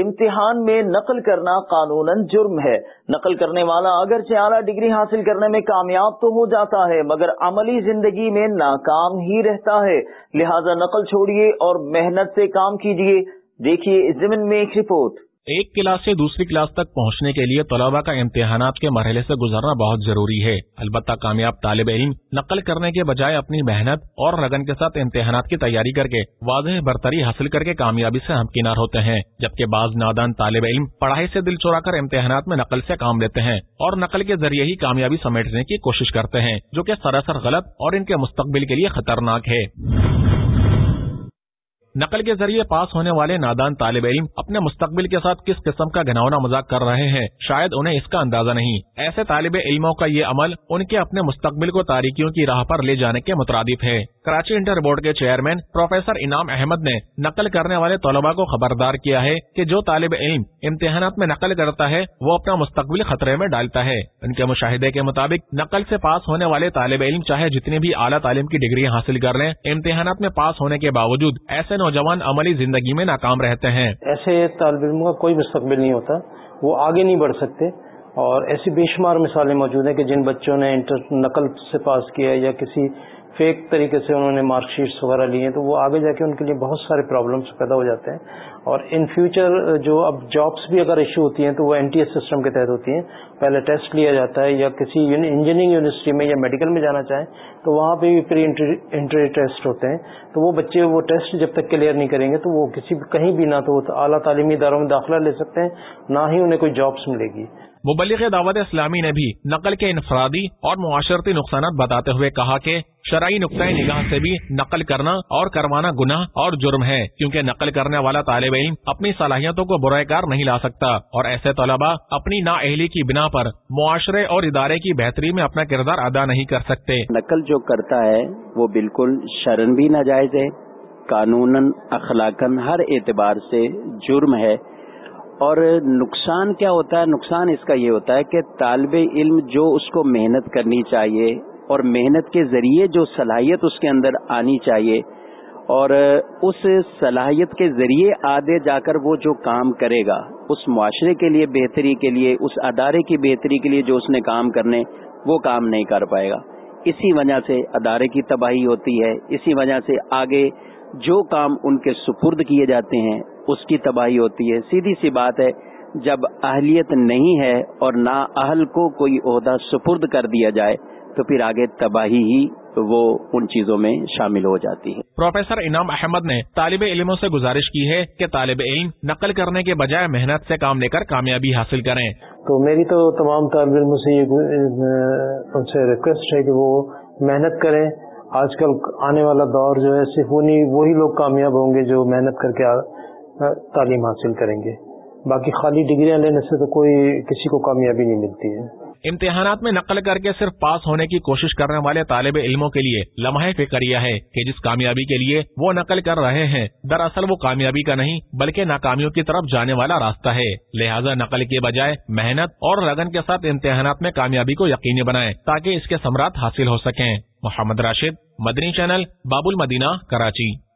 امتحان میں نقل کرنا قانون جرم ہے۔ نقل کرنے والا اگرچہ اعلیٰ ڈگری حاصل کرنے میں کامیاب تو ہو جاتا ہے، مگر عملی زندگی میں ناکام ہی رہتا ہے۔ لہذا نقل چھوڑیے اور محنت سے کام کیجیے۔ دیکھیے اس زمین میں ایک رپورٹ۔ ایک کلاس سے دوسری کلاس تک پہنچنے کے لیے طلبا کا امتحانات کے مرحلے سے گزرنا بہت ضروری ہے۔ البتہ کامیاب طالب علم نقل کرنے کے بجائے اپنی محنت اور لگن کے ساتھ امتحانات کی تیاری کر کے واضح برتری حاصل کر کے کامیابی سے ہمکنار ہوتے ہیں، جبکہ بعض نادان طالب علم پڑھائی سے دل چورا کر امتحانات میں نقل سے کام لیتے ہیں اور نقل کے ذریعے ہی کامیابی سمیٹنے کی کوشش کرتے ہیں، جو کہ سراسر غلط اور ان کے مستقبل کے لیے خطرناک ہے۔ نقل کے ذریعے پاس ہونے والے نادان طالب علم اپنے مستقبل کے ساتھ کس قسم کا گھناؤنا مذاق کر رہے ہیں، شاید انہیں اس کا اندازہ نہیں۔ ایسے طالب علموں کا یہ عمل ان کے اپنے مستقبل کو تاریکیوں کی راہ پر لے جانے کے مترادف ہے۔ کراچی انٹر بورڈ کے چیئرمین پروفیسر انعام احمد نے نقل کرنے والے طلباء کو خبردار کیا ہے کہ جو طالب علم امتحانات میں نقل کرتا ہے، وہ اپنا مستقبل خطرے میں ڈالتا ہے۔ ان کے مشاہدے کے مطابق، نقل سے پاس ہونے والے طالب علم چاہے جتنی بھی اعلیٰ تعلیم کی ڈگری حاصل کر لیں، امتحانات میں پاس ہونے کے باوجود ایسے نوجوان عملی زندگی میں ناکام رہتے ہیں۔ ایسے طالب علموں کا کوئی مستقبل نہیں ہوتا، وہ آگے نہیں بڑھ سکتے۔ اور ایسی بے شمار مثالیں موجود ہیں کہ جن بچوں نے انٹر نقل سے پاس کیا یا کسی فیک طریقے سے انہوں نے مارک شیٹس وغیرہ لیے ہیں، تو وہ آگے جا کے ان کے لیے بہت سارے پرابلمس پیدا ہو جاتے ہیں۔ اور ان فیوچر جو اب جابس بھی اگر ایشو ہوتی ہیں، تو وہ این ٹی ایس سسٹم کے تحت ہوتی ہیں۔ پہلے ٹیسٹ لیا جاتا ہے یا کسی انجینئرنگ یونیورسٹی میں یا میڈیکل میں جانا چاہیں، تو وہاں پہ بھی پری انٹری ٹیسٹ ہوتے ہیں۔ تو وہ بچے وہ ٹیسٹ جب تک کلیئر نہیں کریں گے، تو وہ کسی کہیں بھی نہ تو اعلیٰ تعلیمی اداروں میں داخلہ لے سکتے ہیں، نہ ہی انہیں کوئی جابس ملے گی۔ مبلغ دعوت اسلامی نے بھی نقل کے انفرادی اور معاشرتی نقصانات بتاتے ہوئے کہا کہ شرعی نقطۂ نگاہ سے بھی نقل کرنا اور کروانا گناہ اور جرم ہے، کیونکہ نقل کرنے والا طالب علم اپنی صلاحیتوں کو برائے کار نہیں لا سکتا اور ایسے طلبا اپنی نا اہلی کی بنا پر معاشرے اور ادارے کی بہتری میں اپنا کردار ادا نہیں کر سکتے۔ نقل جو کرتا ہے، وہ بالکل شرن بھی ناجائز ہے قانون اخلاقن ہر اعتبار سے جرم ہے۔ اور نقصان کیا ہوتا ہے؟ نقصان اس کا یہ ہوتا ہے کہ طالب علم جو اس کو محنت کرنی چاہیے اور محنت کے ذریعے جو صلاحیت اس کے اندر آنی چاہیے اور اس صلاحیت کے ذریعے آدھے جا کر وہ جو کام کرے گا، اس معاشرے کے لیے بہتری کے لیے، اس ادارے کی بہتری کے لیے جو اس نے کام کرنے، وہ کام نہیں کر پائے گا۔ اسی وجہ سے ادارے کی تباہی ہوتی ہے، اسی وجہ سے آگے جو کام ان کے سپرد کیے جاتے ہیں اس کی تباہی ہوتی ہے۔ سیدھی سی بات ہے جب اہلیت نہیں ہے اور نہ اہل کو کوئی عہدہ سپرد کر دیا جائے تو پھر آگے تباہی ہی وہ ان چیزوں میں شامل ہو جاتی ہے۔ پروفیسر انعام احمد نے طالب علموں سے گزارش کی ہے کہ طالب علم نقل کرنے کے بجائے محنت سے کام لے کر کامیابی حاصل کریں۔ تو میری تو تمام طالب علموں سے ان سے ریکویسٹ ہے کہ وہ محنت کریں۔ آج کل آنے والا دور جو ہے صرف وہی لوگ کامیاب ہوں گے جو محنت کر کے تعلیم حاصل کریں گے۔ باقی خالی ڈگریاں لینے سے تو کوئی کسی کو کامیابی نہیں ملتی ہے۔ امتحانات میں نقل کر کے صرف پاس ہونے کی کوشش کرنے والے طالب علموں کے لیے لمحے فکریہ ہے کہ جس کامیابی کے لیے وہ نقل کر رہے ہیں، دراصل وہ کامیابی کا نہیں، بلکہ ناکامیوں کی طرف جانے والا راستہ ہے۔ لہٰذا نقل کے بجائے محنت اور لگن کے ساتھ امتحانات میں کامیابی کو یقینی بنائیں تاکہ اس کے ثمرات حاصل ہو سکیں۔ محمد راشد، مدنی چینل باب المدینہ کراچی۔